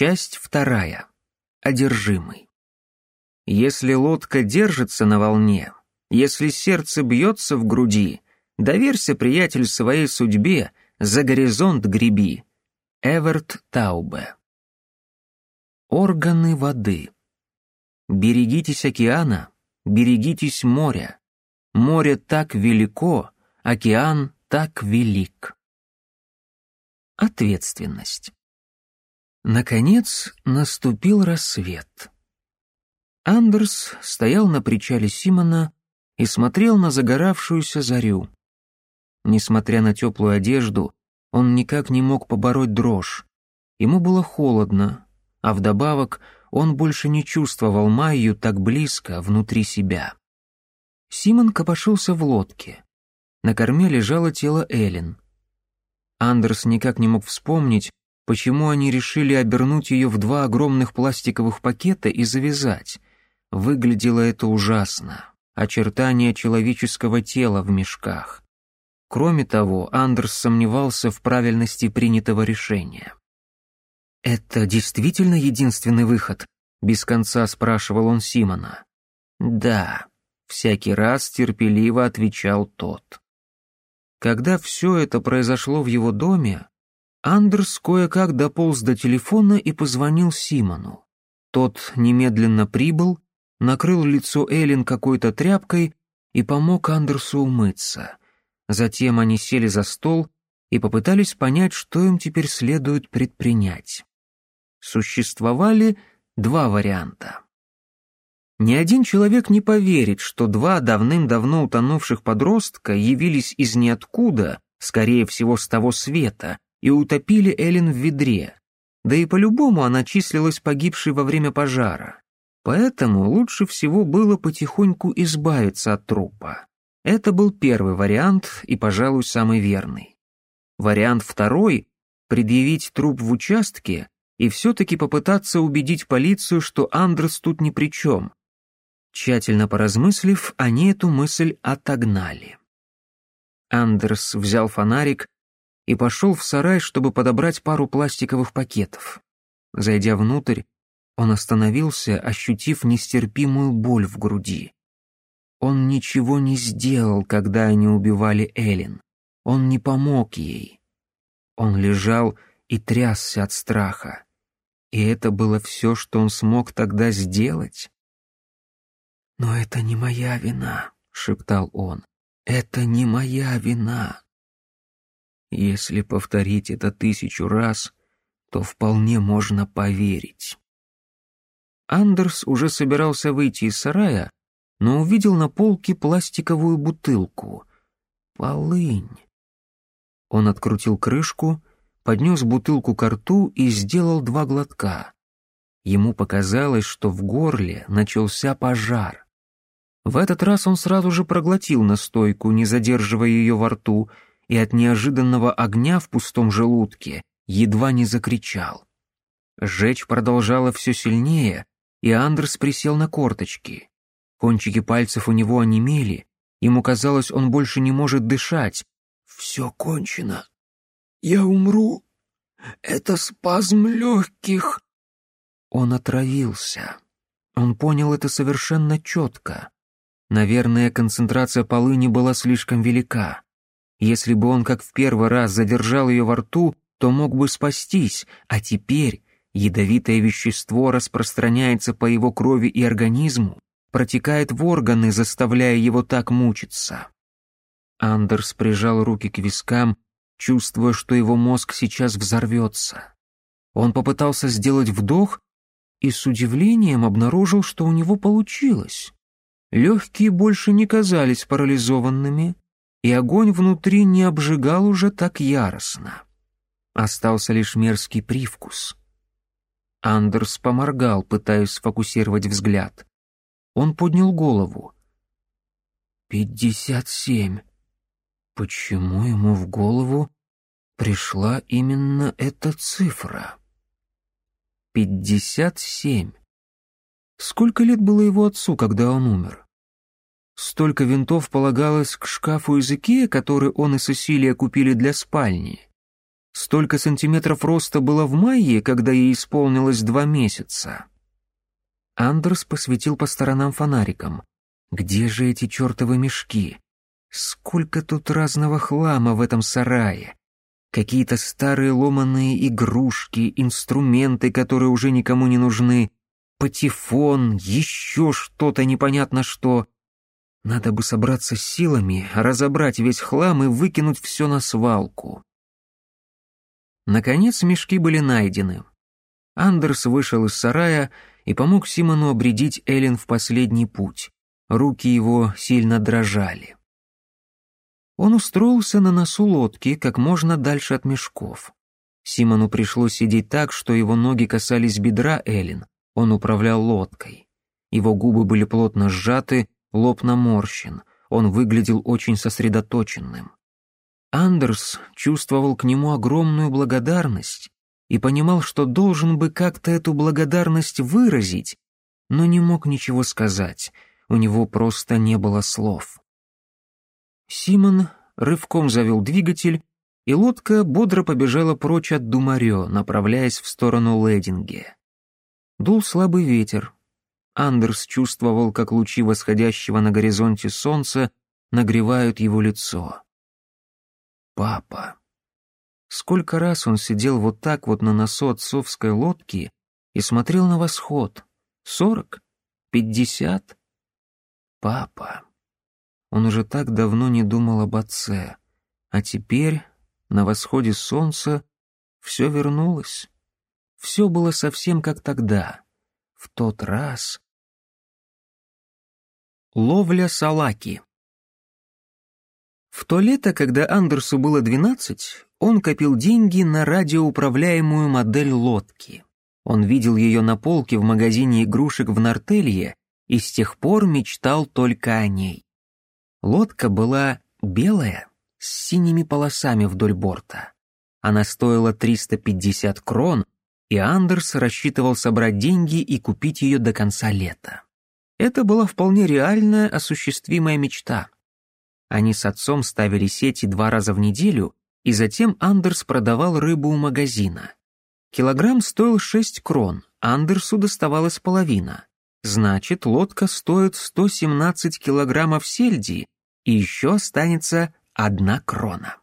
Часть вторая. Одержимый. Если лодка держится на волне, если сердце бьется в груди, доверься, приятель, своей судьбе, за горизонт греби. Эверт Таубе. Органы воды. Берегитесь океана, берегитесь моря. Море так велико, океан так велик. Ответственность. Наконец наступил рассвет. Андерс стоял на причале Симона и смотрел на загоравшуюся зарю. Несмотря на теплую одежду, он никак не мог побороть дрожь. Ему было холодно, а вдобавок он больше не чувствовал Майю так близко внутри себя. Симон копошился в лодке. На корме лежало тело Эллен. Андерс никак не мог вспомнить, Почему они решили обернуть ее в два огромных пластиковых пакета и завязать? Выглядело это ужасно. Очертания человеческого тела в мешках. Кроме того, Андерс сомневался в правильности принятого решения. «Это действительно единственный выход?» — без конца спрашивал он Симона. «Да», — всякий раз терпеливо отвечал тот. Когда все это произошло в его доме, Андерс кое-как дополз до телефона и позвонил Симону. Тот немедленно прибыл, накрыл лицо Эллен какой-то тряпкой и помог Андерсу умыться. Затем они сели за стол и попытались понять, что им теперь следует предпринять. Существовали два варианта. Ни один человек не поверит, что два давным-давно утонувших подростка явились из ниоткуда, скорее всего, с того света, и утопили Эллен в ведре. Да и по-любому она числилась погибшей во время пожара. Поэтому лучше всего было потихоньку избавиться от трупа. Это был первый вариант и, пожалуй, самый верный. Вариант второй — предъявить труп в участке и все-таки попытаться убедить полицию, что Андерс тут ни при чем. Тщательно поразмыслив, они эту мысль отогнали. Андерс взял фонарик и пошел в сарай, чтобы подобрать пару пластиковых пакетов. Зайдя внутрь, он остановился, ощутив нестерпимую боль в груди. Он ничего не сделал, когда они убивали Эллен. Он не помог ей. Он лежал и трясся от страха. И это было все, что он смог тогда сделать. «Но это не моя вина», — шептал он. «Это не моя вина. Если повторить это тысячу раз, то вполне можно поверить. Андерс уже собирался выйти из сарая, но увидел на полке пластиковую бутылку. Полынь. Он открутил крышку, поднес бутылку к рту и сделал два глотка. Ему показалось, что в горле начался пожар. В этот раз он сразу же проглотил настойку, не задерживая ее во рту — и от неожиданного огня в пустом желудке едва не закричал. Жечь продолжала все сильнее, и Андерс присел на корточки. Кончики пальцев у него онемели, ему казалось, он больше не может дышать. «Все кончено. Я умру. Это спазм легких». Он отравился. Он понял это совершенно четко. Наверное, концентрация полыни была слишком велика. Если бы он, как в первый раз, задержал ее во рту, то мог бы спастись, а теперь ядовитое вещество распространяется по его крови и организму, протекает в органы, заставляя его так мучиться. Андерс прижал руки к вискам, чувствуя, что его мозг сейчас взорвется. Он попытался сделать вдох и с удивлением обнаружил, что у него получилось. Легкие больше не казались парализованными, и огонь внутри не обжигал уже так яростно. Остался лишь мерзкий привкус. Андерс поморгал, пытаясь сфокусировать взгляд. Он поднял голову. «Пятьдесят семь. Почему ему в голову пришла именно эта цифра?» «Пятьдесят семь. Сколько лет было его отцу, когда он умер?» Столько винтов полагалось к шкафу из Икеи, который он и Сесилия купили для спальни. Столько сантиметров роста было в мае, когда ей исполнилось два месяца. Андерс посветил по сторонам фонариком. «Где же эти чертовы мешки? Сколько тут разного хлама в этом сарае? Какие-то старые ломаные игрушки, инструменты, которые уже никому не нужны, патефон, еще что-то непонятно что. Надо бы собраться с силами, разобрать весь хлам и выкинуть все на свалку. Наконец мешки были найдены. Андерс вышел из сарая и помог Симону обредить Эллен в последний путь. Руки его сильно дрожали. Он устроился на носу лодки как можно дальше от мешков. Симону пришлось сидеть так, что его ноги касались бедра Эллен. Он управлял лодкой. Его губы были плотно сжаты, лоб наморщен, он выглядел очень сосредоточенным. Андерс чувствовал к нему огромную благодарность и понимал, что должен бы как-то эту благодарность выразить, но не мог ничего сказать, у него просто не было слов. Симон рывком завел двигатель, и лодка бодро побежала прочь от Думарё, направляясь в сторону Лединге. Дул слабый ветер, Андерс чувствовал, как лучи восходящего на горизонте солнца нагревают его лицо. Папа. Сколько раз он сидел вот так вот на носу отцовской лодки и смотрел на восход? Сорок? Пятьдесят? Папа. Он уже так давно не думал об отце. А теперь, на восходе солнца, все вернулось. Все было совсем как тогда, в тот раз, Ловля салаки. В то лето, когда Андерсу было 12, он копил деньги на радиоуправляемую модель лодки. Он видел ее на полке в магазине игрушек в Нортелье и с тех пор мечтал только о ней. Лодка была белая, с синими полосами вдоль борта. Она стоила 350 крон, и Андерс рассчитывал собрать деньги и купить ее до конца лета. Это была вполне реальная осуществимая мечта. Они с отцом ставили сети два раза в неделю, и затем Андерс продавал рыбу у магазина. Килограмм стоил 6 крон, Андерсу доставалась половина. Значит, лодка стоит 117 килограммов сельди, и еще останется одна крона.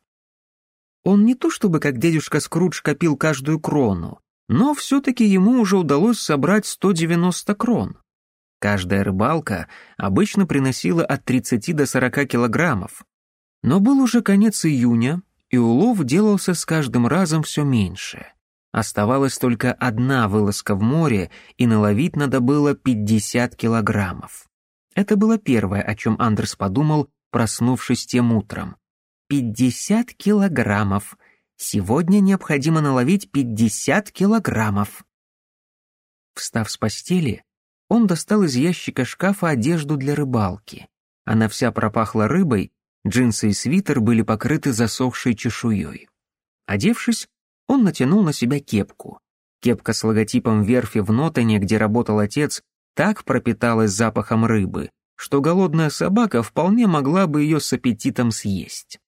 Он не то чтобы как дедушка Скрудж копил каждую крону, но все-таки ему уже удалось собрать 190 крон. Каждая рыбалка обычно приносила от 30 до 40 килограммов. Но был уже конец июня, и улов делался с каждым разом все меньше. Оставалась только одна вылазка в море, и наловить надо было 50 килограммов. Это было первое, о чем Андерс подумал, проснувшись тем утром. 50 килограммов. Сегодня необходимо наловить 50 килограммов. Встав с постели, он достал из ящика шкафа одежду для рыбалки. А Она вся пропахла рыбой, джинсы и свитер были покрыты засохшей чешуей. Одевшись, он натянул на себя кепку. Кепка с логотипом верфи в Нотоне, где работал отец, так пропиталась запахом рыбы, что голодная собака вполне могла бы ее с аппетитом съесть.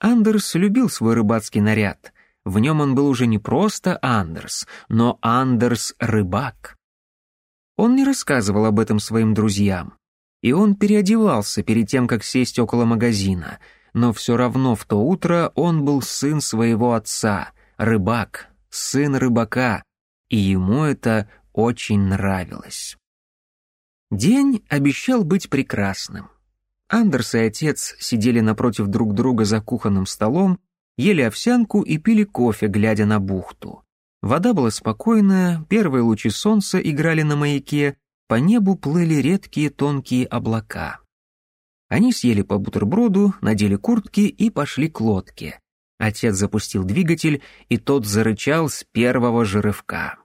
Андерс любил свой рыбацкий наряд. В нем он был уже не просто Андерс, но Андерс-рыбак. Он не рассказывал об этом своим друзьям. И он переодевался перед тем, как сесть около магазина. Но все равно в то утро он был сын своего отца, рыбак, сын рыбака, и ему это очень нравилось. День обещал быть прекрасным. Андерс и отец сидели напротив друг друга за кухонным столом, ели овсянку и пили кофе, глядя на бухту. Вода была спокойная, первые лучи солнца играли на маяке, по небу плыли редкие тонкие облака. Они съели по бутерброду, надели куртки и пошли к лодке. Отец запустил двигатель, и тот зарычал с первого же рывка.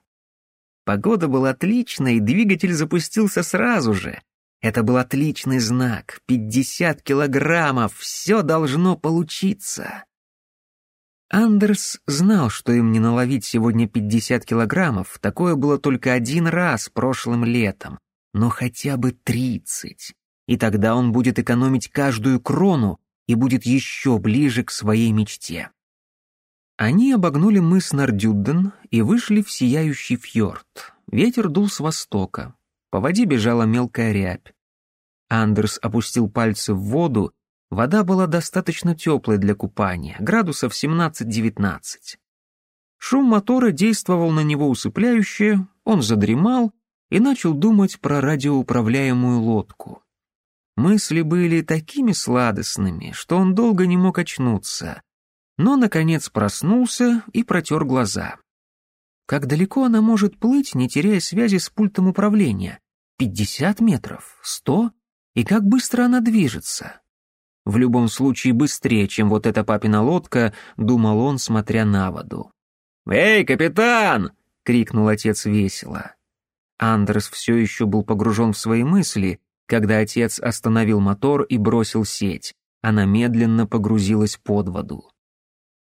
Погода была отличная, и двигатель запустился сразу же. Это был отличный знак. 50 килограммов, все должно получиться. Андерс знал, что им не наловить сегодня 50 килограммов, такое было только один раз прошлым летом, но хотя бы 30. И тогда он будет экономить каждую крону и будет еще ближе к своей мечте. Они обогнули мыс Нардюдден и вышли в сияющий фьорд. Ветер дул с востока. По воде бежала мелкая рябь. Андерс опустил пальцы в воду Вода была достаточно теплой для купания, градусов 17-19. Шум мотора действовал на него усыпляюще, он задремал и начал думать про радиоуправляемую лодку. Мысли были такими сладостными, что он долго не мог очнуться, но, наконец, проснулся и протер глаза. Как далеко она может плыть, не теряя связи с пультом управления? 50 метров? 100? И как быстро она движется? В любом случае быстрее, чем вот эта папина лодка, думал он, смотря на воду. «Эй, капитан!» — крикнул отец весело. Андерс все еще был погружен в свои мысли, когда отец остановил мотор и бросил сеть. Она медленно погрузилась под воду.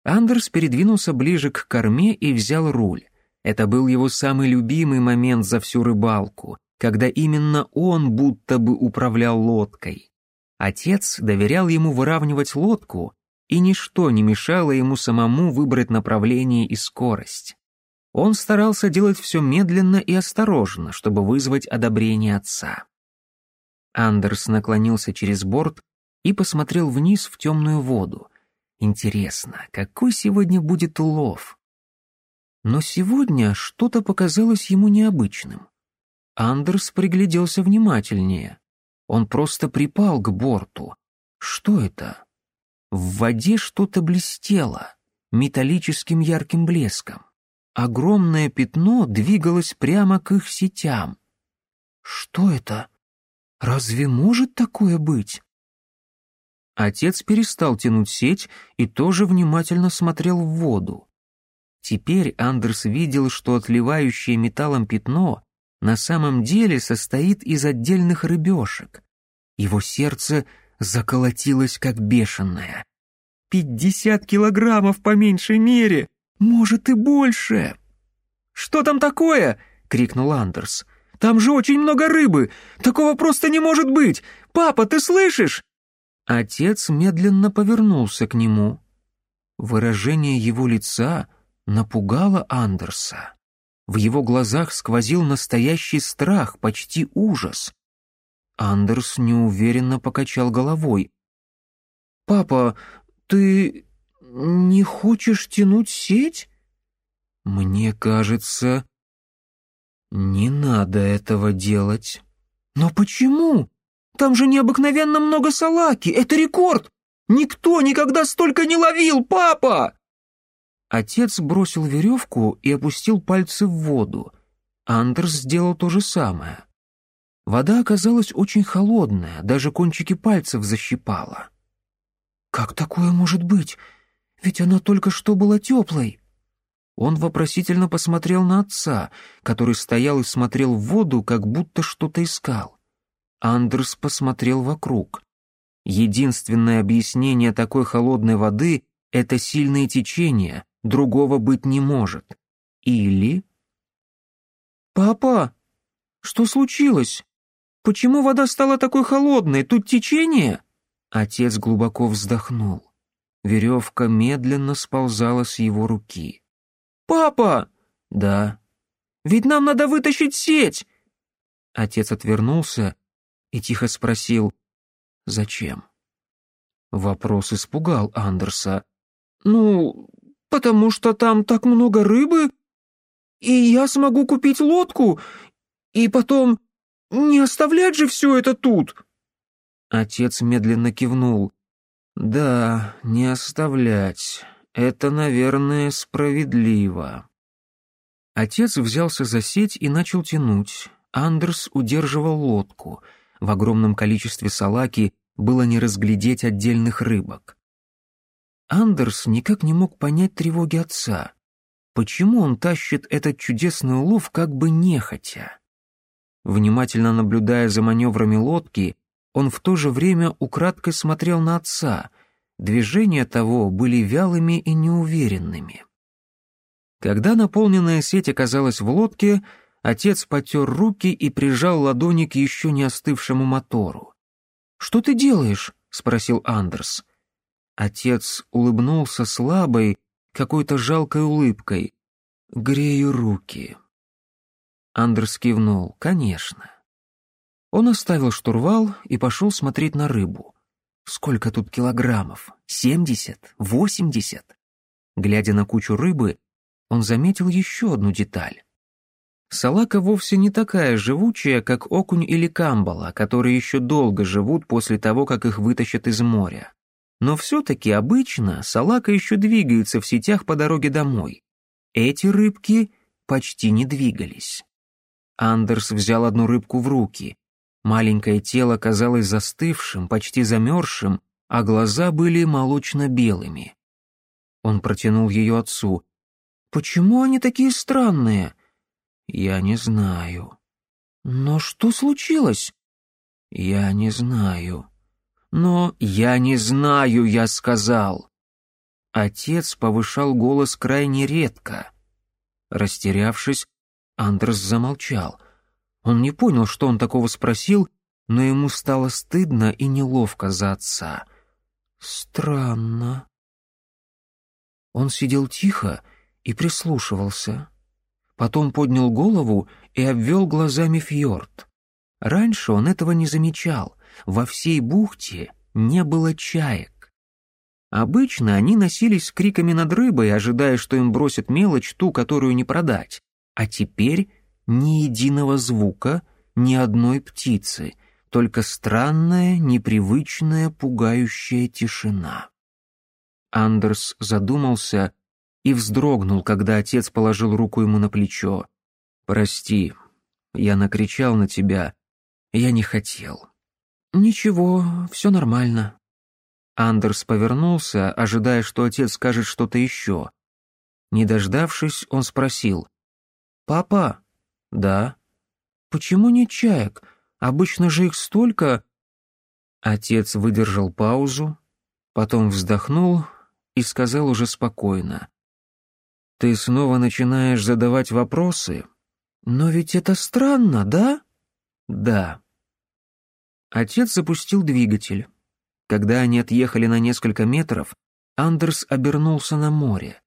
Андерс передвинулся ближе к корме и взял руль. Это был его самый любимый момент за всю рыбалку, когда именно он будто бы управлял лодкой. Отец доверял ему выравнивать лодку, и ничто не мешало ему самому выбрать направление и скорость. Он старался делать все медленно и осторожно, чтобы вызвать одобрение отца. Андерс наклонился через борт и посмотрел вниз в темную воду. Интересно, какой сегодня будет улов? Но сегодня что-то показалось ему необычным. Андерс пригляделся внимательнее. Он просто припал к борту. Что это? В воде что-то блестело металлическим ярким блеском. Огромное пятно двигалось прямо к их сетям. Что это? Разве может такое быть? Отец перестал тянуть сеть и тоже внимательно смотрел в воду. Теперь Андерс видел, что отливающее металлом пятно на самом деле состоит из отдельных рыбешек. Его сердце заколотилось как бешеное. «Пятьдесят килограммов по меньшей мере! Может и больше!» «Что там такое?» — крикнул Андерс. «Там же очень много рыбы! Такого просто не может быть! Папа, ты слышишь?» Отец медленно повернулся к нему. Выражение его лица напугало Андерса. В его глазах сквозил настоящий страх, почти ужас. Андерс неуверенно покачал головой. «Папа, ты не хочешь тянуть сеть?» «Мне кажется...» «Не надо этого делать». «Но почему? Там же необыкновенно много салаки, это рекорд! Никто никогда столько не ловил, папа!» Отец бросил веревку и опустил пальцы в воду. Андерс сделал то же самое. Вода оказалась очень холодная, даже кончики пальцев защипала. «Как такое может быть? Ведь она только что была теплой!» Он вопросительно посмотрел на отца, который стоял и смотрел в воду, как будто что-то искал. Андерс посмотрел вокруг. Единственное объяснение такой холодной воды — это сильные течения, Другого быть не может. Или... «Папа, что случилось? Почему вода стала такой холодной? Тут течение?» Отец глубоко вздохнул. Веревка медленно сползала с его руки. «Папа!» «Да». «Ведь нам надо вытащить сеть!» Отец отвернулся и тихо спросил «Зачем?». Вопрос испугал Андерса. «Ну, потому что там так много рыбы, и я смогу купить лодку, и потом не оставлять же все это тут». Отец медленно кивнул. «Да, не оставлять. Это, наверное, справедливо». Отец взялся за сеть и начал тянуть. Андерс удерживал лодку. В огромном количестве салаки было не разглядеть отдельных рыбок. Андерс никак не мог понять тревоги отца. Почему он тащит этот чудесный улов как бы нехотя? Внимательно наблюдая за маневрами лодки, он в то же время украдкой смотрел на отца. Движения того были вялыми и неуверенными. Когда наполненная сеть оказалась в лодке, отец потер руки и прижал ладони к еще не остывшему мотору. «Что ты делаешь?» — спросил Андерс. Отец улыбнулся слабой, какой-то жалкой улыбкой. «Грею руки». Андерс кивнул. «Конечно». Он оставил штурвал и пошел смотреть на рыбу. Сколько тут килограммов? Семьдесят? Восемьдесят? Глядя на кучу рыбы, он заметил еще одну деталь. Салака вовсе не такая живучая, как окунь или камбала, которые еще долго живут после того, как их вытащат из моря но все-таки обычно салака еще двигаются в сетях по дороге домой. Эти рыбки почти не двигались. Андерс взял одну рыбку в руки. Маленькое тело казалось застывшим, почти замерзшим, а глаза были молочно-белыми. Он протянул ее отцу. «Почему они такие странные?» «Я не знаю». «Но что случилось?» «Я не знаю». Но я не знаю, я сказал. Отец повышал голос крайне редко. Растерявшись, Андрес замолчал. Он не понял, что он такого спросил, но ему стало стыдно и неловко за отца. Странно. Он сидел тихо и прислушивался. Потом поднял голову и обвел глазами фьорд. Раньше он этого не замечал во всей бухте не было чаек. Обычно они носились с криками над рыбой, ожидая, что им бросят мелочь, ту, которую не продать. А теперь ни единого звука, ни одной птицы, только странная, непривычная, пугающая тишина. Андерс задумался и вздрогнул, когда отец положил руку ему на плечо. «Прости, я накричал на тебя. Я не хотел. «Ничего, все нормально». Андерс повернулся, ожидая, что отец скажет что-то еще. Не дождавшись, он спросил. «Папа?» «Да». «Почему нет чаек? Обычно же их столько...» Отец выдержал паузу, потом вздохнул и сказал уже спокойно. «Ты снова начинаешь задавать вопросы? Но ведь это странно, да?» «Да», Отец запустил двигатель. Когда они отъехали на несколько метров, Андерс обернулся на море.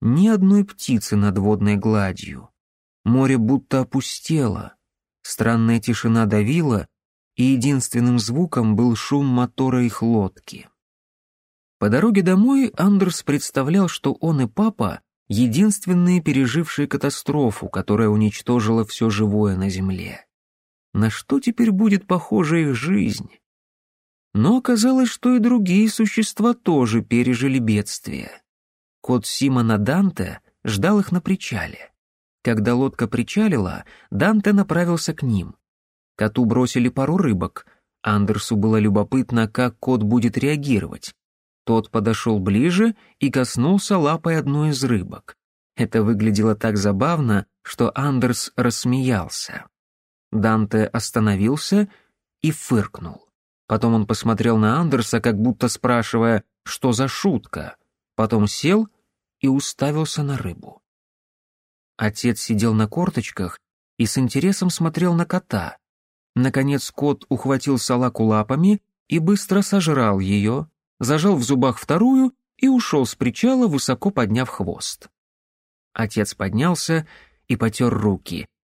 Ни одной птицы над водной гладью. Море будто опустело. Странная тишина давила, и единственным звуком был шум мотора их лодки. По дороге домой Андерс представлял, что он и папа — единственные пережившие катастрофу, которая уничтожила все живое на Земле на что теперь будет похожа их жизнь. Но оказалось, что и другие существа тоже пережили бедствие. Кот Симона Данте ждал их на причале. Когда лодка причалила, Данте направился к ним. Коту бросили пару рыбок. Андерсу было любопытно, как кот будет реагировать. Тот подошел ближе и коснулся лапой одной из рыбок. Это выглядело так забавно, что Андерс рассмеялся. Данте остановился и фыркнул. Потом он посмотрел на Андерса, как будто спрашивая, что за шутка. Потом сел и уставился на рыбу. Отец сидел на корточках и с интересом смотрел на кота. Наконец кот ухватил салаку лапами и быстро сожрал ее, зажал в зубах вторую и ушел с причала, высоко подняв хвост. Отец поднялся и потер руки —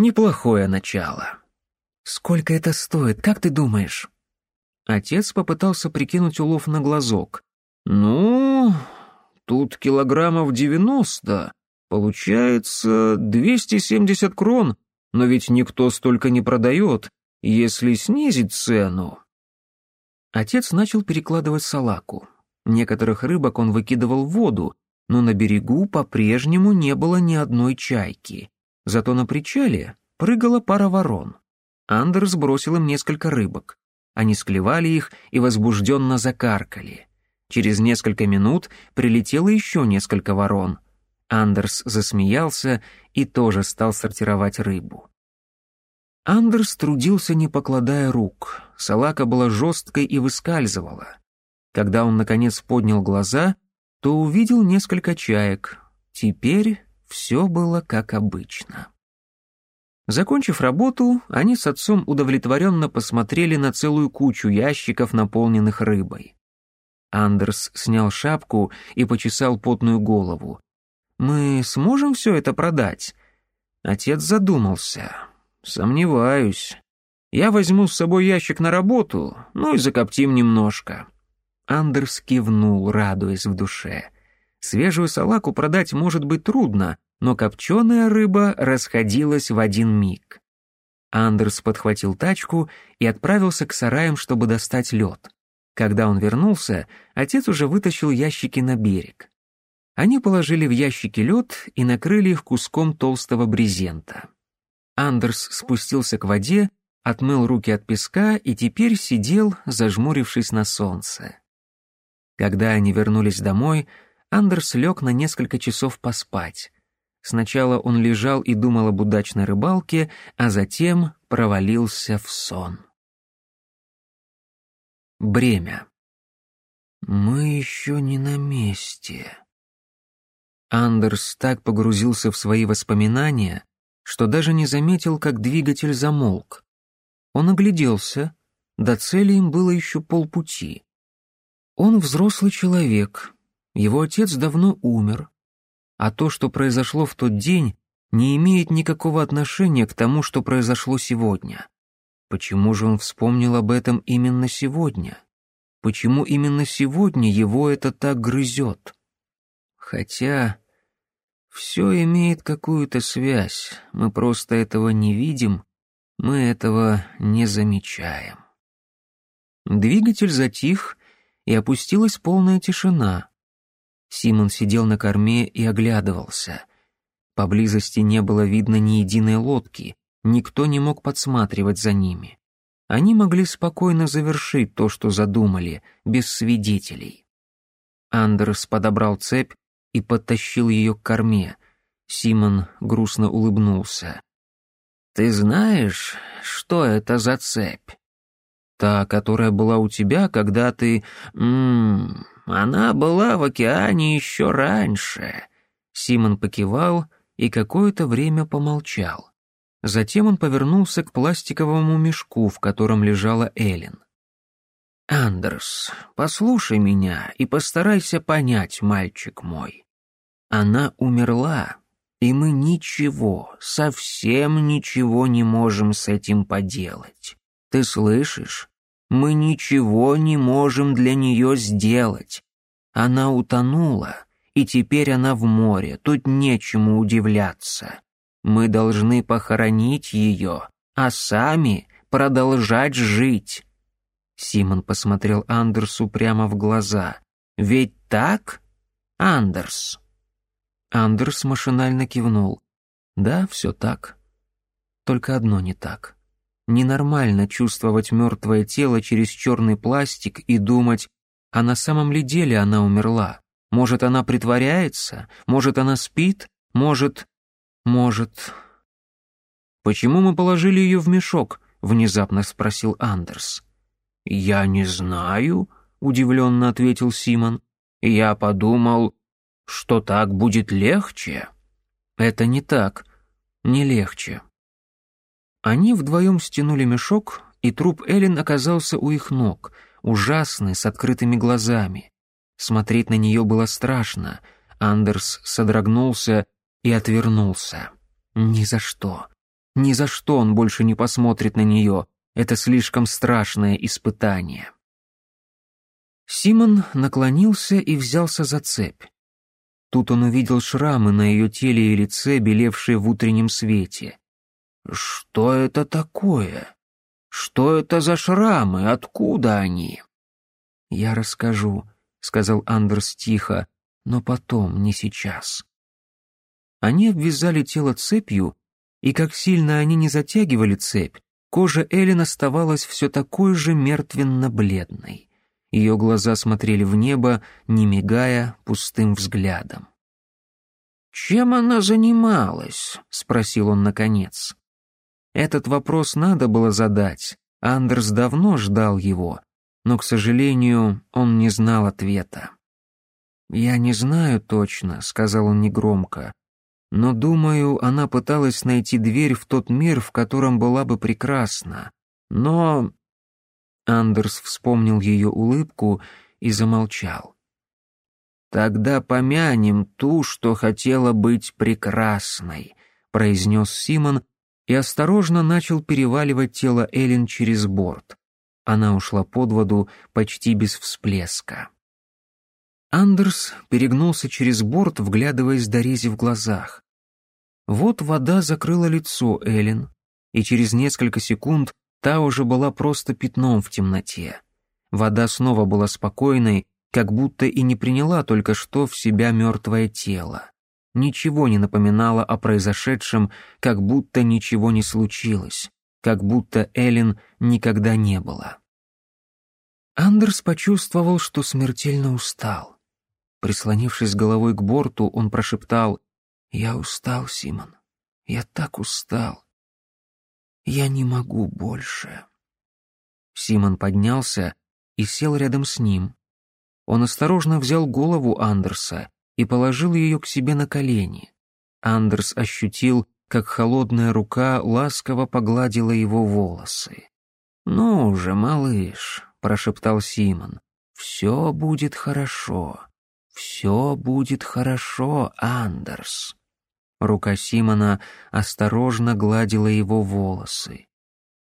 Неплохое начало. Сколько это стоит, как ты думаешь? Отец попытался прикинуть улов на глазок. Ну, тут килограммов девяносто. Получается двести семьдесят крон. Но ведь никто столько не продает, если снизить цену. Отец начал перекладывать салаку. Некоторых рыбок он выкидывал в воду, но на берегу по-прежнему не было ни одной чайки. Зато на причале прыгала пара ворон. Андерс бросил им несколько рыбок. Они склевали их и возбужденно закаркали. Через несколько минут прилетело еще несколько ворон. Андерс засмеялся и тоже стал сортировать рыбу. Андерс трудился, не покладая рук. Салака была жесткой и выскальзывала. Когда он, наконец, поднял глаза, то увидел несколько чаек. Теперь все было как обычно. Закончив работу, они с отцом удовлетворенно посмотрели на целую кучу ящиков, наполненных рыбой. Андерс снял шапку и почесал потную голову. «Мы сможем все это продать?» Отец задумался. «Сомневаюсь. Я возьму с собой ящик на работу, ну и закоптим немножко». Андерс кивнул, радуясь в душе. Свежую салаку продать может быть трудно, но копченая рыба расходилась в один миг. Андерс подхватил тачку и отправился к сараям, чтобы достать лед. Когда он вернулся, отец уже вытащил ящики на берег. Они положили в ящики лед и накрыли их куском толстого брезента. Андерс спустился к воде, отмыл руки от песка и теперь сидел, зажмурившись на солнце. Когда они вернулись домой, Андерс лег на несколько часов поспать. Сначала он лежал и думал об удачной рыбалке, а затем провалился в сон. Бремя. «Мы еще не на месте». Андерс так погрузился в свои воспоминания, что даже не заметил, как двигатель замолк. Он огляделся, до цели им было еще полпути. Он взрослый человек, его отец давно умер, а то, что произошло в тот день, не имеет никакого отношения к тому, что произошло сегодня. Почему же он вспомнил об этом именно сегодня? Почему именно сегодня его это так грызет? Хотя все имеет какую-то связь, мы просто этого не видим, мы этого не замечаем. Двигатель затих, и опустилась полная тишина. Симон сидел на корме и оглядывался. Поблизости не было видно ни единой лодки, никто не мог подсматривать за ними. Они могли спокойно завершить то, что задумали, без свидетелей. Андерс подобрал цепь и подтащил ее к корме. Симон грустно улыбнулся. «Ты знаешь, что это за цепь?» «Та, которая была у тебя, когда ты... М -м, она была в океане еще раньше». Симон покивал и какое-то время помолчал. Затем он повернулся к пластиковому мешку, в котором лежала Эллен. «Андерс, послушай меня и постарайся понять, мальчик мой. Она умерла, и мы ничего, совсем ничего не можем с этим поделать. Ты слышишь? Мы ничего не можем для нее сделать. Она утонула, и теперь она в море, тут нечему удивляться. Мы должны похоронить ее, а сами продолжать жить». Симон посмотрел Андерсу прямо в глаза. «Ведь так, Андерс?» Андерс машинально кивнул. «Да, все так. Только одно не так». Ненормально чувствовать мертвое тело через черный пластик и думать, а на самом ли деле она умерла? Может, она притворяется? Может, она спит? Может... Может... «Почему мы положили ее в мешок?» — внезапно спросил Андерс. «Я не знаю», — удивленно ответил Симон. «Я подумал, что так будет легче». «Это не так. Не легче», они вдвоем стянули мешок, и труп Эллен оказался у их ног, ужасный, с открытыми глазами. Смотреть на нее было страшно. Андерс содрогнулся и отвернулся. Ни за что. Ни за что он больше не посмотрит на нее. Это слишком страшное испытание. Симон наклонился и взялся за цепь. Тут он увидел шрамы на ее теле и лице, белевшие в утреннем свете. Что это такое? Что это за шрамы? Откуда они?» «Я расскажу», — сказал Андерс тихо, «но потом, не сейчас». Они обвязали тело цепью, и как сильно они не затягивали цепь, кожа Эллен оставалась все такой же мертвенно-бледной. Ее глаза смотрели в небо, не мигая, пустым взглядом. «Чем она занималась?» — спросил он наконец. Этот вопрос надо было задать. Андерс давно ждал его, но, к сожалению, он не знал ответа. «Я не знаю точно», — сказал он негромко, «но, думаю, она пыталась найти дверь в тот мир, в котором была бы прекрасна. Но...» Андерс вспомнил ее улыбку и замолчал. «Тогда помянем ту, что хотела быть прекрасной», — произнес Симон, и осторожно начал переваливать тело Эллен через борт. Она ушла под воду почти без всплеска. Андерс перегнулся через борт, вглядываясь до рези в глазах. Вот вода закрыла лицо Эллен, и через несколько секунд та уже была просто пятном в темноте. Вода снова была спокойной, как будто и не приняла только что в себя мертвое тело ничего не напоминало о произошедшем, как будто ничего не случилось, как будто Эллен никогда не было. Андерс почувствовал, что смертельно устал. Прислонившись головой к борту, он прошептал «Я устал, Симон. Я так устал. Я не могу больше». Симон поднялся и сел рядом с ним. Он осторожно взял голову Андерса и положил ее к себе на колени. Андерс ощутил, как холодная рука ласково погладила его волосы. «Ну же, малыш», — прошептал Симон, — «все будет хорошо. Все будет хорошо, Андерс». Рука Симона осторожно гладила его волосы.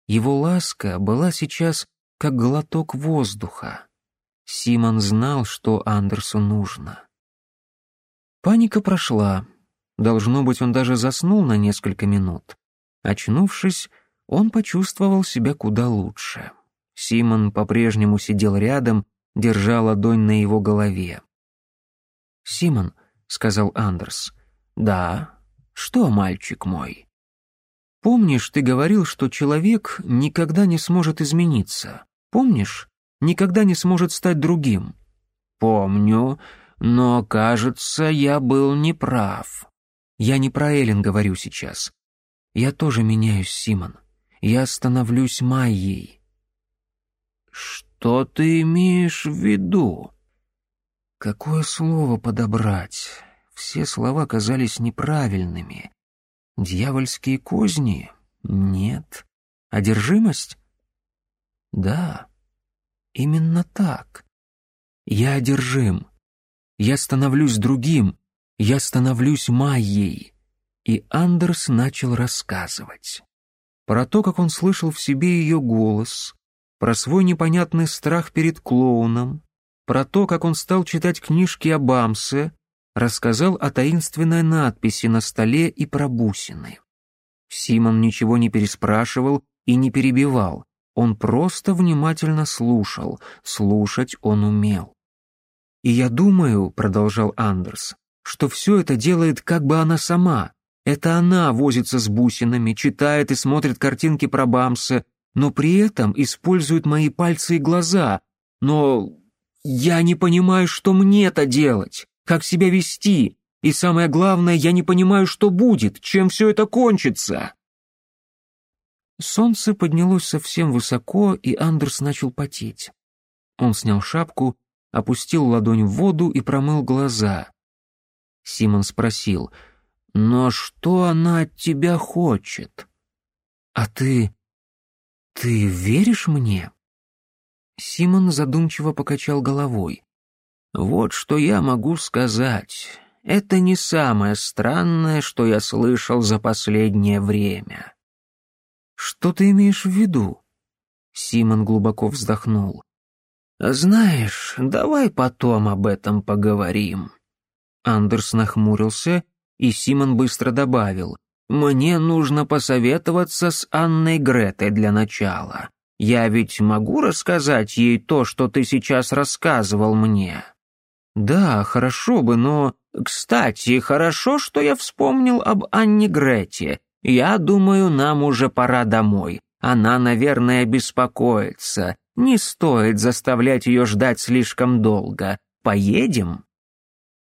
Его ласка была сейчас как глоток воздуха. Симон знал, что Андерсу нужно. Паника прошла. Должно быть, он даже заснул на несколько минут. Очнувшись, он почувствовал себя куда лучше. Симон по-прежнему сидел рядом, держа ладонь на его голове. «Симон», — сказал Андерс, — «да, что, мальчик мой?» «Помнишь, ты говорил, что человек никогда не сможет измениться? Помнишь? Никогда не сможет стать другим?» «Помню», но, кажется, я был неправ. Я не про Эллен говорю сейчас. Я тоже меняюсь, Симон. Я становлюсь Майей. Что ты имеешь в виду? Какое слово подобрать? Все слова казались неправильными. Дьявольские козни? Нет. Одержимость? Да. Именно так. Я одержим. Я становлюсь другим, я становлюсь Майей. И Андерс начал рассказывать. Про то, как он слышал в себе ее голос, про свой непонятный страх перед клоуном, про то, как он стал читать книжки об Амсе, рассказал о таинственной надписи на столе и про бусины. Симон ничего не переспрашивал и не перебивал, он просто внимательно слушал, слушать он умел. И я думаю, продолжал Андерс, что все это делает как бы она сама. Это она возится с бусинами, читает и смотрит картинки про Бамса, но при этом использует мои пальцы и глаза. Но я не понимаю, что мне-то делать, как себя вести. И самое главное, я не понимаю, что будет, чем все это кончится. Солнце поднялось совсем высоко, и Андерс начал потеть. Он снял шапку опустил ладонь в воду и промыл глаза. Симон спросил, «Но что она от тебя хочет?» «А ты... ты веришь мне?» Симон задумчиво покачал головой. «Вот что я могу сказать. Это не самое странное, что я слышал за последнее время». «Что ты имеешь в виду?» Симон глубоко вздохнул. «Знаешь, давай потом об этом поговорим». Андерс нахмурился, и Симон быстро добавил, «Мне нужно посоветоваться с Анной Гретой для начала. Я ведь могу рассказать ей то, что ты сейчас рассказывал мне?» «Да, хорошо бы, но...» «Кстати, хорошо, что я вспомнил об Анне Грете. Я думаю, нам уже пора домой. Она, наверное, беспокоится. Не стоит заставлять ее ждать слишком долго. Поедем?»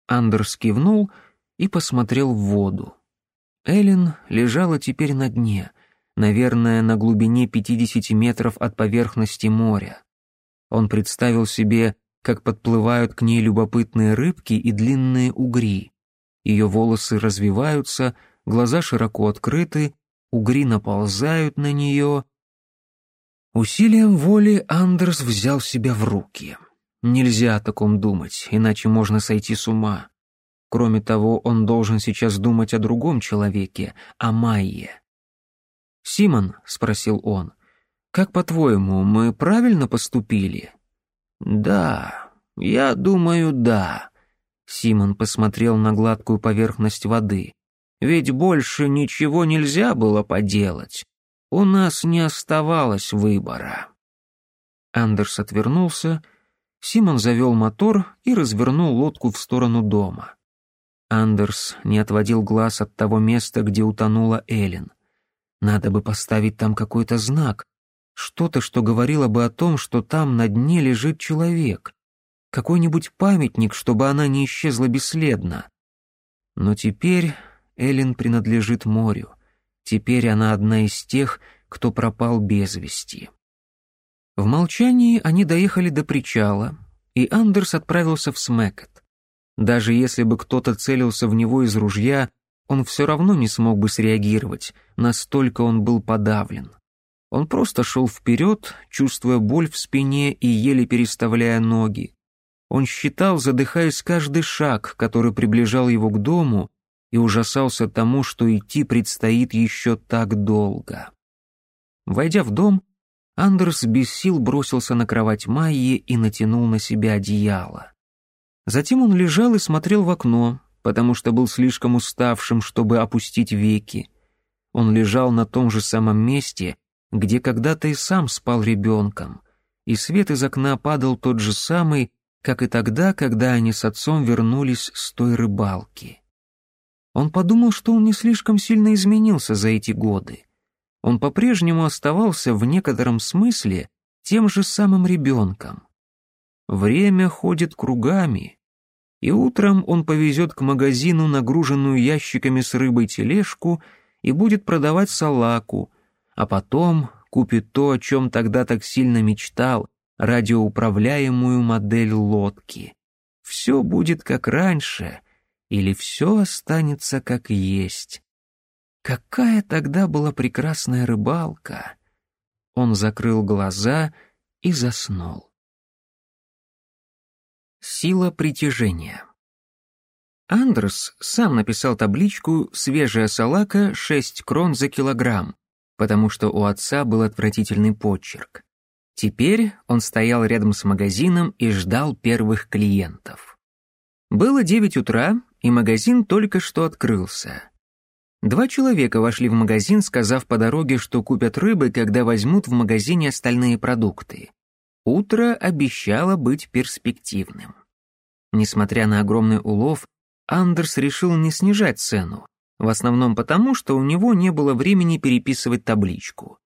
Андерс кивнул и посмотрел в воду. Эллен лежала теперь на дне, наверное, на глубине 50 метров от поверхности моря. Он представил себе, как подплывают к ней любопытные рыбки и длинные угри. Ее волосы развиваются, глаза широко открыты, угри наползают на нее, Усилием воли Андерс взял себя в руки. Нельзя о таком думать, иначе можно сойти с ума. Кроме того, он должен сейчас думать о другом человеке, о Майе. «Симон», — спросил он, — «как, по-твоему, мы правильно поступили?» «Да, я думаю, да», — Симон посмотрел на гладкую поверхность воды. «Ведь больше ничего нельзя было поделать у нас не оставалось выбора. Андерс отвернулся, Симон завел мотор и развернул лодку в сторону дома. Андерс не отводил глаз от того места, где утонула Эллен. Надо бы поставить там какой-то знак, что-то, что говорило бы о том, что там на дне лежит человек, какой-нибудь памятник, чтобы она не исчезла бесследно. Но теперь Эллен принадлежит морю — Теперь она одна из тех, кто пропал без вести. В молчании они доехали до причала, и Андерс отправился в Смекет. Даже если бы кто-то целился в него из ружья, он все равно не смог бы среагировать, настолько он был подавлен. Он просто шел вперед, чувствуя боль в спине и еле переставляя ноги. Он считал, задыхаясь каждый шаг, который приближал его к дому, и ужасался тому, что идти предстоит еще так долго. Войдя в дом, Андерс без сил бросился на кровать Майи и натянул на себя одеяло. Затем он лежал и смотрел в окно, потому что был слишком уставшим, чтобы опустить веки. Он лежал на том же самом месте, где когда-то и сам спал ребенком, и свет из окна падал тот же самый, как и тогда, когда они с отцом вернулись с той рыбалки. Он подумал, что он не слишком сильно изменился за эти годы. Он по-прежнему оставался в некотором смысле тем же самым ребенком. Время ходит кругами, и утром он повезет к магазину нагруженную ящиками с рыбой тележку и будет продавать салаку, а потом купит то, о чем тогда так сильно мечтал, радиоуправляемую модель лодки. Все будет как раньше, или все останется как есть. Какая тогда была прекрасная рыбалка! Он закрыл глаза и заснул. Сила притяжения Андрес сам написал табличку «Свежая салака, 6 крон за килограмм», потому что у отца был отвратительный почерк. Теперь он стоял рядом с магазином и ждал первых клиентов. Было 9 утра, и магазин только что открылся. Два человека вошли в магазин, сказав по дороге, что купят рыбы, когда возьмут в магазине остальные продукты. Утро обещало быть перспективным. Несмотря на огромный улов, Андерс решил не снижать цену, в основном потому, что у него не было времени переписывать табличку.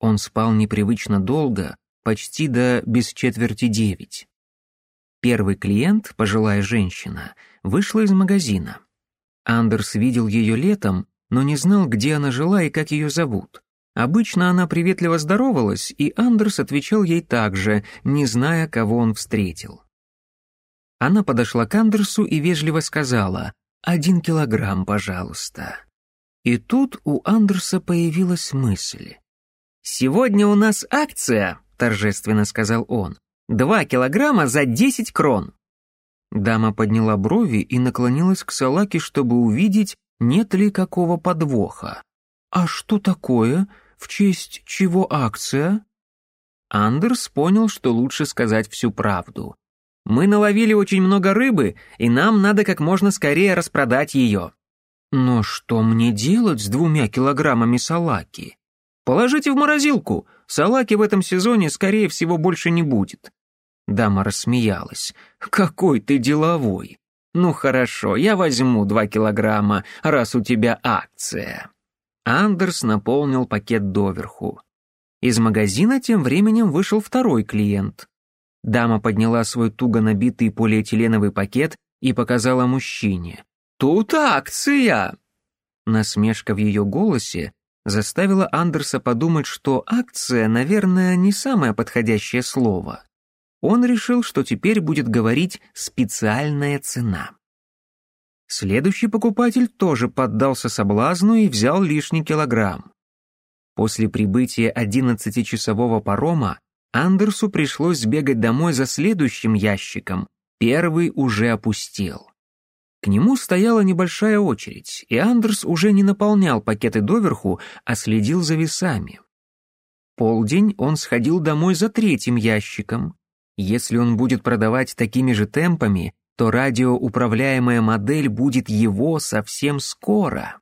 Он спал непривычно долго, почти до без четверти девять. Первый клиент, пожилая женщина, вышла из магазина. Андерс видел ее летом, но не знал, где она жила и как ее зовут. Обычно она приветливо здоровалась, и Андерс отвечал ей так же, не зная, кого он встретил. Она подошла к Андерсу и вежливо сказала «Один килограмм, пожалуйста». И тут у Андерса появилась мысль. «Сегодня у нас акция», — торжественно сказал он. «Два килограмма за десять крон». Дама подняла брови и наклонилась к салаке, чтобы увидеть, нет ли какого подвоха. «А что такое? В честь чего акция?» Андерс понял, что лучше сказать всю правду. «Мы наловили очень много рыбы, и нам надо как можно скорее распродать ее». «Но что мне делать с двумя килограммами салаки?» «Положите в морозилку. Салаки в этом сезоне, скорее всего, больше не будет. Дама рассмеялась. «Какой ты деловой! Ну хорошо, я возьму два килограмма, раз у тебя акция!» Андерс наполнил пакет доверху. Из магазина тем временем вышел второй клиент. Дама подняла свой туго набитый полиэтиленовый пакет и показала мужчине. «Тут акция!» Насмешка в ее голосе заставила Андерса подумать, что «акция», наверное, не самое подходящее слово. Он решил, что теперь будет говорить «специальная цена». Следующий покупатель тоже поддался соблазну и взял лишний килограмм. После прибытия 11-часового парома Андерсу пришлось сбегать домой за следующим ящиком, первый уже опустил. К нему стояла небольшая очередь, и Андерс уже не наполнял пакеты доверху, а следил за весами. Полдень он сходил домой за третьим ящиком. Если он будет продавать такими же темпами, то радиоуправляемая модель будет его совсем скоро.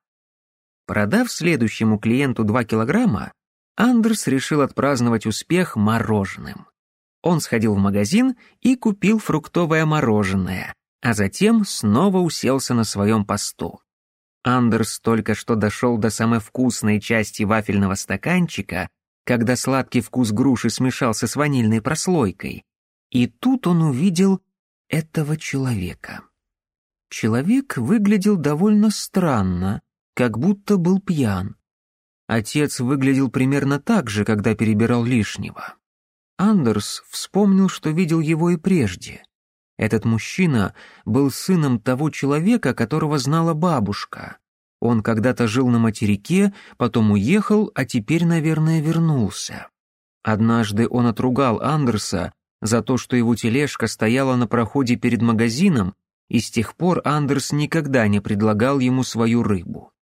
Продав следующему клиенту 2 килограмма, Андерс решил отпраздновать успех мороженым. Он сходил в магазин и купил фруктовое мороженое, а затем снова уселся на своем посту. Андерс только что дошел до самой вкусной части вафельного стаканчика, когда сладкий вкус груши смешался с ванильной прослойкой, и тут он увидел этого человека. Человек выглядел довольно странно, как будто был пьян. Отец выглядел примерно так же, когда перебирал лишнего. Андерс вспомнил, что видел его и прежде. Этот мужчина был сыном того человека, которого знала бабушка. Он когда-то жил на материке, потом уехал, а теперь, наверное, вернулся. Однажды он отругал Андерса за то, что его тележка стояла на проходе перед магазином, и с тех пор Андерс никогда не предлагал ему свою рыбу.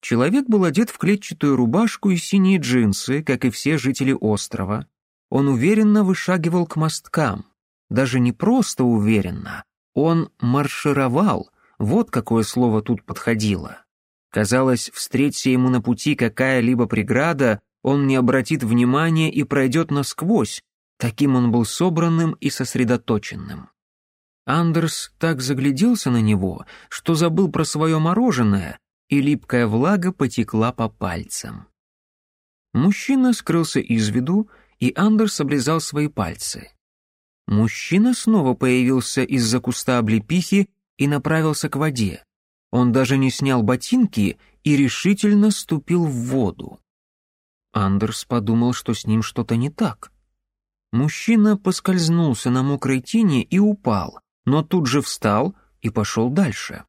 Человек был одет в клетчатую рубашку и синие джинсы, как и все жители острова. Он уверенно вышагивал к мосткам. Даже не просто уверенно, он маршировал, вот какое слово тут подходило. Казалось, встреться ему на пути какая-либо преграда, он не обратит внимания и пройдет насквозь, Таким он был собранным и сосредоточенным. Андерс так загляделся на него, что забыл про свое мороженое, и липкая влага потекла по пальцам. Мужчина скрылся из виду, и Андерс облизал свои пальцы. Мужчина снова появился из-за куста облепихи и направился к воде. Он даже не снял ботинки и решительно ступил в воду. Андерс подумал, что с ним что-то не так. Мужчина поскользнулся на мокрой тени и упал, но тут же встал и пошел дальше.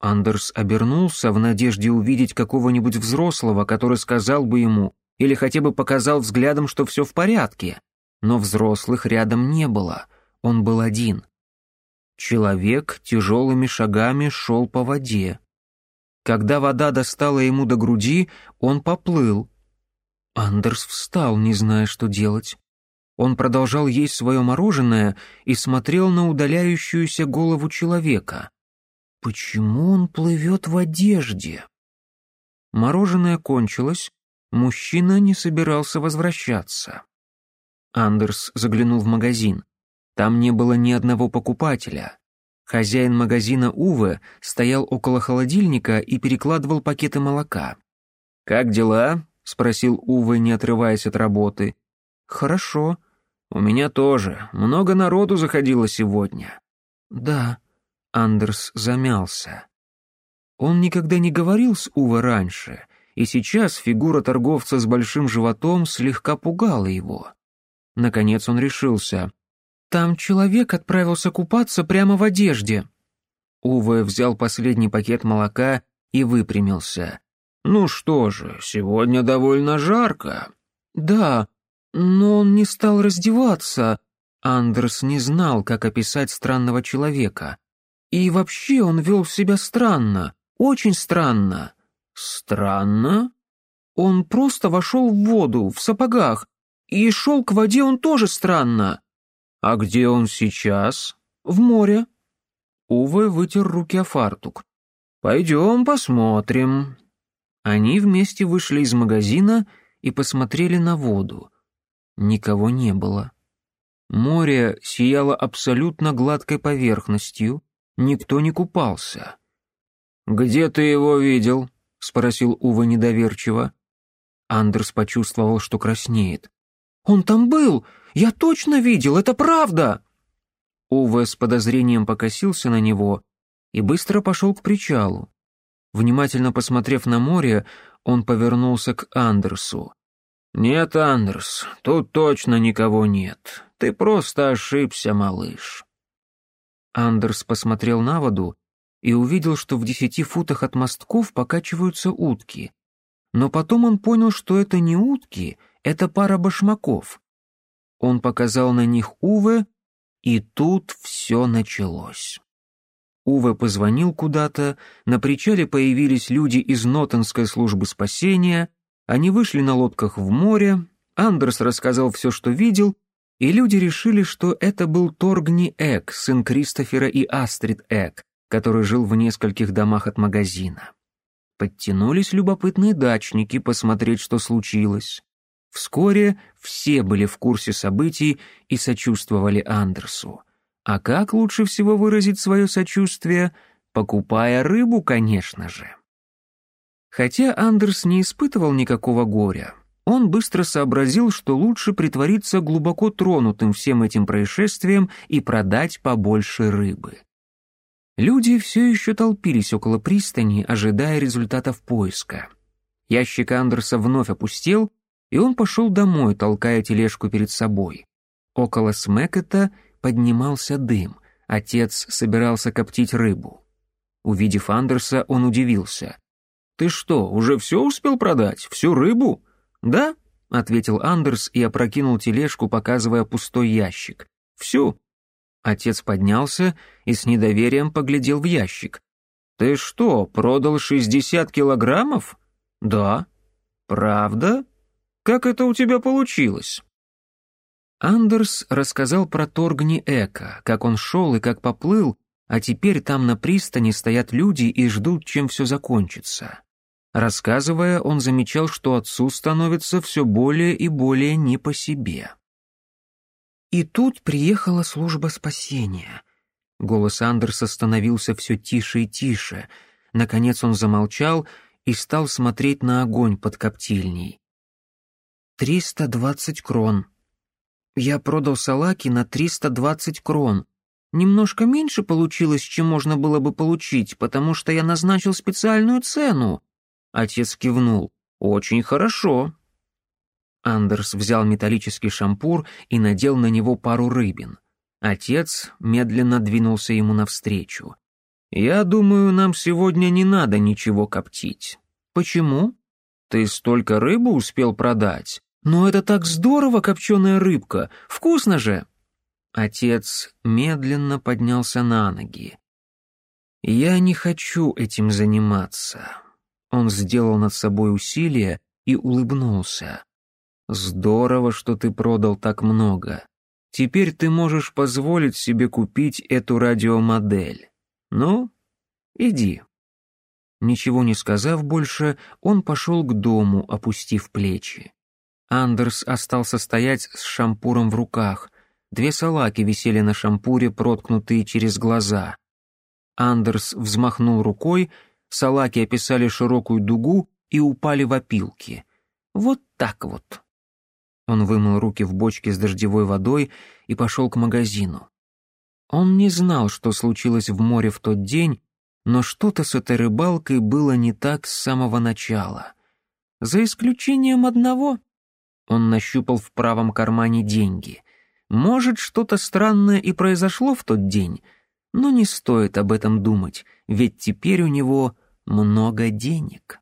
Андерс обернулся в надежде увидеть какого-нибудь взрослого, который сказал бы ему или хотя бы показал взглядом, что все в порядке. Но взрослых рядом не было, он был один. Человек тяжелыми шагами шел по воде. Когда вода достала ему до груди, он поплыл. Андерс встал, не зная, что делать. Он продолжал есть свое мороженое и смотрел на удаляющуюся голову человека. Почему он плывет в одежде? Мороженое кончилось, мужчина не собирался возвращаться. Андерс заглянул в магазин. Там не было ни одного покупателя. Хозяин магазина Уве стоял около холодильника и перекладывал пакеты молока. «Как дела?» — спросил Уве, не отрываясь от работы. «Хорошо», у меня тоже. Много народу заходило сегодня». «Да». Андерс замялся. Он никогда не говорил с Ува раньше, и сейчас фигура торговца с большим животом слегка пугала его. Наконец он решился. «Там человек отправился купаться прямо в одежде». Ува взял последний пакет молока и выпрямился. «Ну что же, сегодня довольно жарко». «Да, но он не стал раздеваться. Андерс не знал, как описать странного человека. И вообще он вел себя странно, очень странно. Странно? Он просто вошел в воду, в сапогах. И шел к воде он тоже странно. А где он сейчас? В море. Увы вытер руки о фартук. «Пойдем посмотрим». Они вместе вышли из магазина и посмотрели на воду никого не было. Море сияло абсолютно гладкой поверхностью, никто не купался. «Где ты его видел?» — спросил Ува недоверчиво. Андерс почувствовал, что краснеет. «Он там был! Я точно видел, это правда!» Ува с подозрением покосился на него и быстро пошел к причалу. Внимательно посмотрев на море, он повернулся к Андерсу. «Нет, Андерс, тут точно никого нет. Ты просто ошибся, малыш». Андерс посмотрел на воду и увидел, что в десяти футах от мостков покачиваются утки. Но потом он понял, что это не утки, это пара башмаков. Он показал на них Уве, и тут все началось. Уве позвонил куда-то, на причале появились люди из Нотонской службы спасения, они вышли на лодках в море, Андерс рассказал все, что видел, и люди решили, что это был Торгни Эк, сын Кристофера и Астрид Эк, который жил в нескольких домах от магазина. Подтянулись любопытные дачники посмотреть, что случилось. Вскоре все были в курсе событий и сочувствовали Андерсу. А как лучше всего выразить свое сочувствие? Покупая рыбу, конечно же. Хотя Андерс не испытывал никакого горя, он быстро сообразил, что лучше притвориться глубоко тронутым всем этим происшествием и продать побольше рыбы. Люди все еще толпились около пристани, ожидая результатов поиска. Ящик Андерса вновь опустел, и он пошел домой, толкая тележку перед собой. Около Смекета поднимался дым, отец собирался коптить рыбу. Увидев Андерса, он удивился. «Ты что, уже все успел продать? Всю рыбу?» «Да?» — ответил Андерс и опрокинул тележку, показывая пустой ящик. «Всю». Отец поднялся и с недоверием поглядел в ящик. «Ты что, продал шестьдесят килограммов?» «Да». «Правда? Как это у тебя получилось?» Андерс рассказал про Торгни Эка, как он шел и как поплыл, а теперь там на пристани стоят люди и ждут, чем все закончится. Рассказывая, он замечал, что отцу становится все более и более не по себе. И тут приехала служба спасения. Голос Андерса становился все тише и тише. Наконец он замолчал и стал смотреть на огонь под коптильней. «Триста двадцать крон. Я продал салаки на триста двадцать крон», Немножко меньше получилось, чем можно было бы получить, потому что я назначил специальную цену. Отец кивнул. «Очень хорошо». Андерс взял металлический шампур и надел на него пару рыбин. Отец медленно двинулся ему навстречу. «Я думаю, нам сегодня не надо ничего коптить». «Почему?» «Ты столько рыбы успел продать». «Но это так здорово, копченая рыбка! Вкусно же!» Отец медленно поднялся на ноги. «Я не хочу этим заниматься. Он сделал над собой усилие и улыбнулся. «Здорово, что ты продал так много. Теперь ты можешь позволить себе купить эту радиомодель. Ну, иди». Ничего не сказав больше, он пошел к дому, опустив плечи. Андерс остался стоять с шампуром в руках. Две салаки висели на шампуре, проткнутые через глаза. Андерс взмахнул рукой, салаки описали широкую дугу и упали в опилки. Вот так вот. Он вымыл руки в бочке с дождевой водой и пошел к магазину. Он не знал, что случилось в море в тот день, но что-то с этой рыбалкой было не так с самого начала. За исключением одного. Он нащупал в правом кармане деньги. Может, что-то странное и произошло в тот день — но не стоит об этом думать, ведь теперь у него много денег.